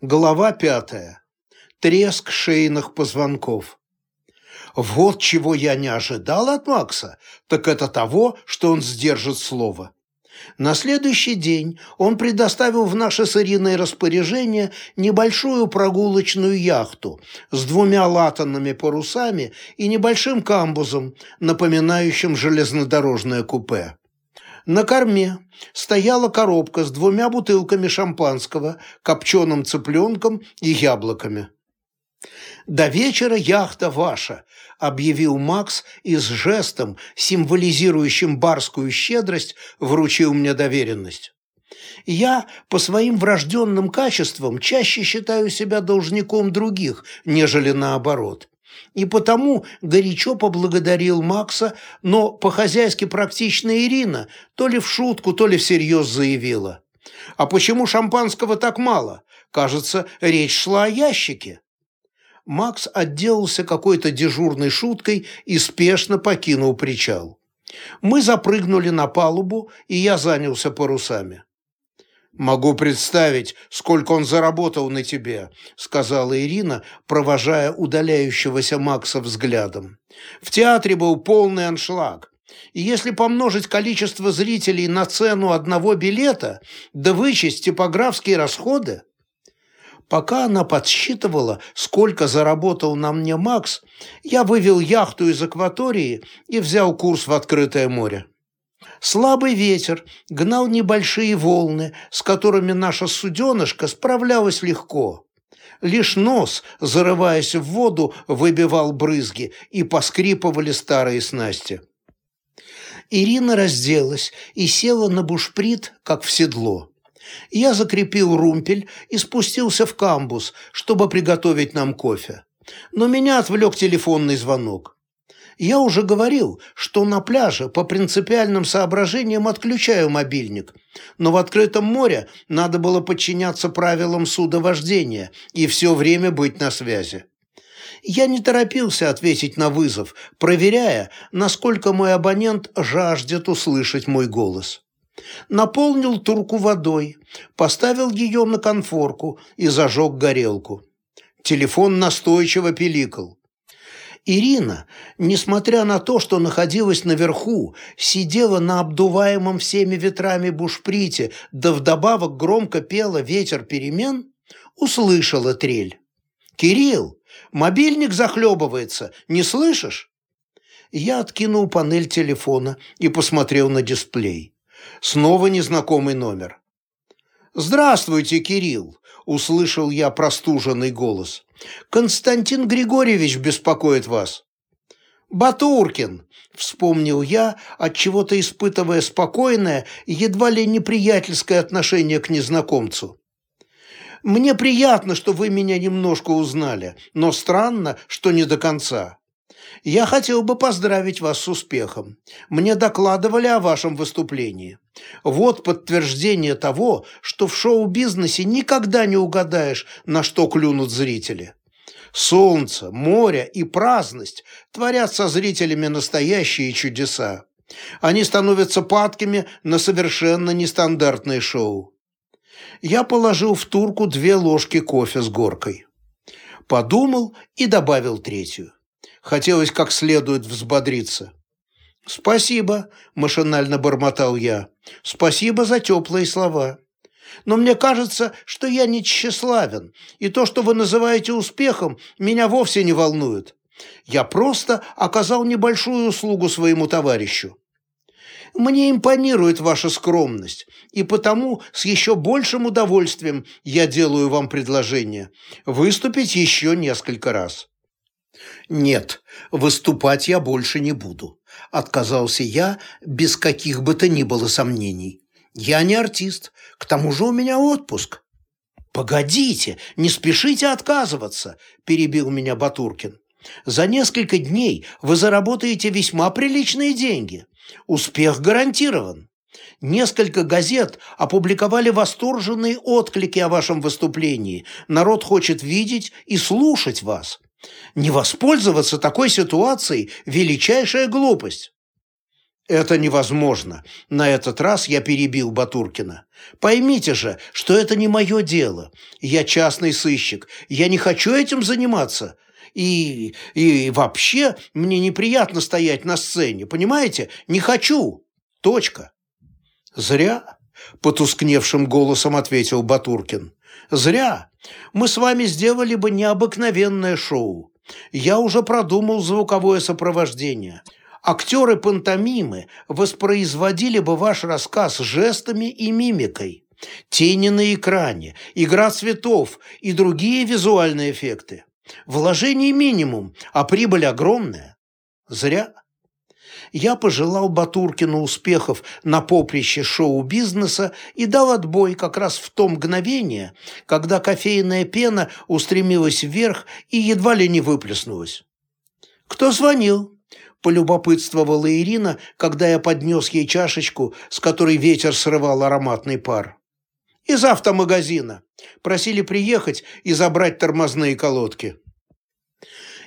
Глава пятая. Треск шейных позвонков. Вот чего я не ожидал от Макса, так это того, что он сдержит слово. На следующий день он предоставил в наше с Ириной распоряжение небольшую прогулочную яхту с двумя латанными парусами и небольшим камбузом, напоминающим железнодорожное купе. На корме стояла коробка с двумя бутылками шампанского, копченым цыпленком и яблоками. «До вечера яхта ваша», – объявил Макс и с жестом, символизирующим барскую щедрость, вручил мне доверенность. Я по своим врожденным качествам чаще считаю себя должником других, нежели наоборот и потому горячо поблагодарил Макса, но по-хозяйски практичная Ирина то ли в шутку, то ли всерьез заявила. «А почему шампанского так мало? Кажется, речь шла о ящике». Макс отделался какой-то дежурной шуткой и спешно покинул причал. Мы запрыгнули на палубу, и я занялся парусами. «Могу представить, сколько он заработал на тебе», – сказала Ирина, провожая удаляющегося Макса взглядом. «В театре был полный аншлаг. И если помножить количество зрителей на цену одного билета, да вычесть типографские расходы...» Пока она подсчитывала, сколько заработал на мне Макс, я вывел яхту из акватории и взял курс в открытое море. Слабый ветер гнал небольшие волны, с которыми наша суденышка справлялась легко. Лишь нос, зарываясь в воду, выбивал брызги, и поскрипывали старые снасти. Ирина разделась и села на бушприт, как в седло. Я закрепил румпель и спустился в камбус, чтобы приготовить нам кофе. Но меня отвлек телефонный звонок. Я уже говорил, что на пляже по принципиальным соображениям отключаю мобильник, но в открытом море надо было подчиняться правилам судовождения и все время быть на связи. Я не торопился ответить на вызов, проверяя, насколько мой абонент жаждет услышать мой голос. Наполнил турку водой, поставил ее на конфорку и зажег горелку. Телефон настойчиво пиликал. Ирина, несмотря на то, что находилась наверху, сидела на обдуваемом всеми ветрами бушприте, да вдобавок громко пела «Ветер перемен», услышала трель. «Кирилл, мобильник захлебывается, не слышишь?» Я откинул панель телефона и посмотрел на дисплей. Снова незнакомый номер. «Здравствуйте, Кирилл!» – услышал я простуженный голос. Константин Григорьевич беспокоит вас». «Батуркин», — вспомнил я, от чего то испытывая спокойное, едва ли неприятельское отношение к незнакомцу. «Мне приятно, что вы меня немножко узнали, но странно, что не до конца. Я хотел бы поздравить вас с успехом. Мне докладывали о вашем выступлении. Вот подтверждение того, что в шоу-бизнесе никогда не угадаешь, на что клюнут зрители. Солнце, море и праздность творят со зрителями настоящие чудеса. Они становятся падкими на совершенно нестандартное шоу. Я положил в турку две ложки кофе с горкой. Подумал и добавил третью. Хотелось как следует взбодриться. «Спасибо», – машинально бормотал я. «Спасибо за теплые слова. Но мне кажется, что я не тщеславен, и то, что вы называете успехом, меня вовсе не волнует. Я просто оказал небольшую услугу своему товарищу. Мне импонирует ваша скромность, и потому с еще большим удовольствием я делаю вам предложение выступить еще несколько раз». «Нет, выступать я больше не буду», – отказался я без каких бы то ни было сомнений. «Я не артист, к тому же у меня отпуск». «Погодите, не спешите отказываться», – перебил меня Батуркин. «За несколько дней вы заработаете весьма приличные деньги. Успех гарантирован. Несколько газет опубликовали восторженные отклики о вашем выступлении. Народ хочет видеть и слушать вас. Не воспользоваться такой ситуацией – величайшая глупость. Это невозможно. На этот раз я перебил Батуркина. Поймите же, что это не мое дело. Я частный сыщик. Я не хочу этим заниматься. И, и вообще мне неприятно стоять на сцене, понимаете? Не хочу. Точка. Зря, потускневшим голосом ответил Батуркин. Зря. Мы с вами сделали бы необыкновенное шоу. Я уже продумал звуковое сопровождение. Актеры пантомимы воспроизводили бы ваш рассказ жестами и мимикой. Тени на экране, игра цветов и другие визуальные эффекты. Вложений минимум, а прибыль огромная. Зря. Я пожелал Батуркину успехов на поприще шоу-бизнеса и дал отбой как раз в то мгновение, когда кофейная пена устремилась вверх и едва ли не выплеснулась. «Кто звонил?» – полюбопытствовала Ирина, когда я поднес ей чашечку, с которой ветер срывал ароматный пар. «Из автомагазина. Просили приехать и забрать тормозные колодки».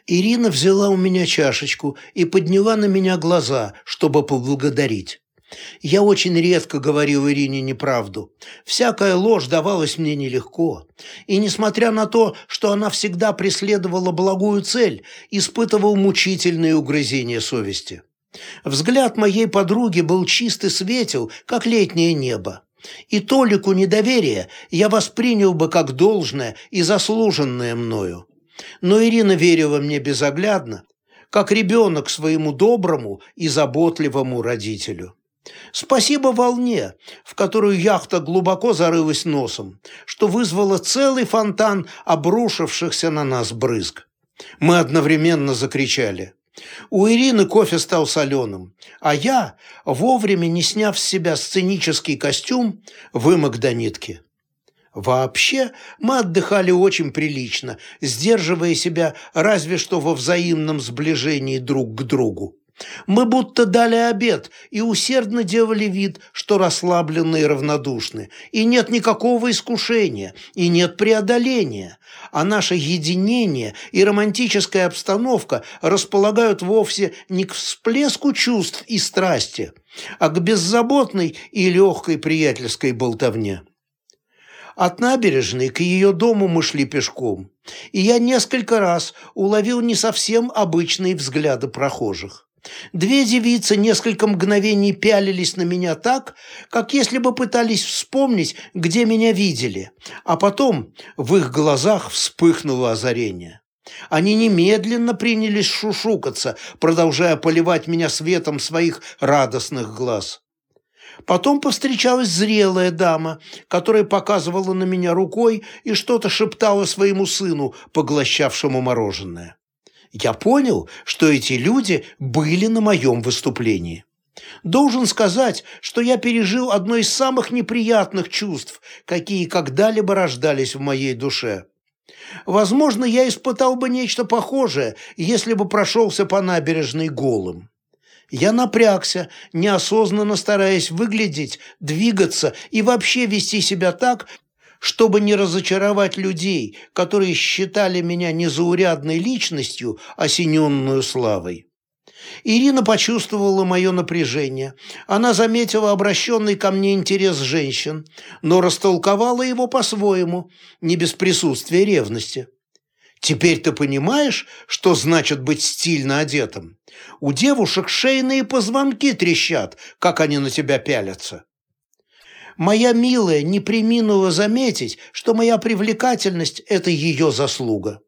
Ирина взяла у меня чашечку и подняла на меня глаза, чтобы поблагодарить. Я очень редко говорил Ирине неправду. Всякая ложь давалась мне нелегко. И несмотря на то, что она всегда преследовала благую цель, испытывал мучительные угрызения совести. Взгляд моей подруги был чист и светел, как летнее небо. И толику недоверия я воспринял бы как должное и заслуженное мною. Но Ирина верила мне безоглядно, как ребенок своему доброму и заботливому родителю. Спасибо волне, в которую яхта глубоко зарылась носом, что вызвало целый фонтан обрушившихся на нас брызг. Мы одновременно закричали. У Ирины кофе стал соленым, а я, вовремя не сняв с себя сценический костюм, вымок до нитки. Вообще, мы отдыхали очень прилично, сдерживая себя разве что во взаимном сближении друг к другу. Мы будто дали обед и усердно делали вид, что расслаблены и равнодушны, и нет никакого искушения, и нет преодоления, а наше единение и романтическая обстановка располагают вовсе не к всплеску чувств и страсти, а к беззаботной и легкой приятельской болтовне. От набережной к ее дому мы шли пешком, и я несколько раз уловил не совсем обычные взгляды прохожих. Две девицы несколько мгновений пялились на меня так, как если бы пытались вспомнить, где меня видели, а потом в их глазах вспыхнуло озарение. Они немедленно принялись шушукаться, продолжая поливать меня светом своих радостных глаз. Потом повстречалась зрелая дама, которая показывала на меня рукой и что-то шептала своему сыну, поглощавшему мороженое. Я понял, что эти люди были на моем выступлении. Должен сказать, что я пережил одно из самых неприятных чувств, какие когда-либо рождались в моей душе. Возможно, я испытал бы нечто похожее, если бы прошелся по набережной голым. Я напрягся, неосознанно стараясь выглядеть, двигаться и вообще вести себя так, чтобы не разочаровать людей, которые считали меня незаурядной личностью, осененную славой. Ирина почувствовала мое напряжение. Она заметила обращенный ко мне интерес женщин, но растолковала его по-своему, не без присутствия ревности. Теперь ты понимаешь, что значит быть стильно одетым? У девушек шейные позвонки трещат, как они на тебя пялятся. Моя милая не приминула заметить, что моя привлекательность – это ее заслуга.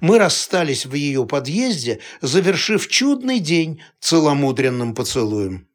Мы расстались в ее подъезде, завершив чудный день целомудренным поцелуем.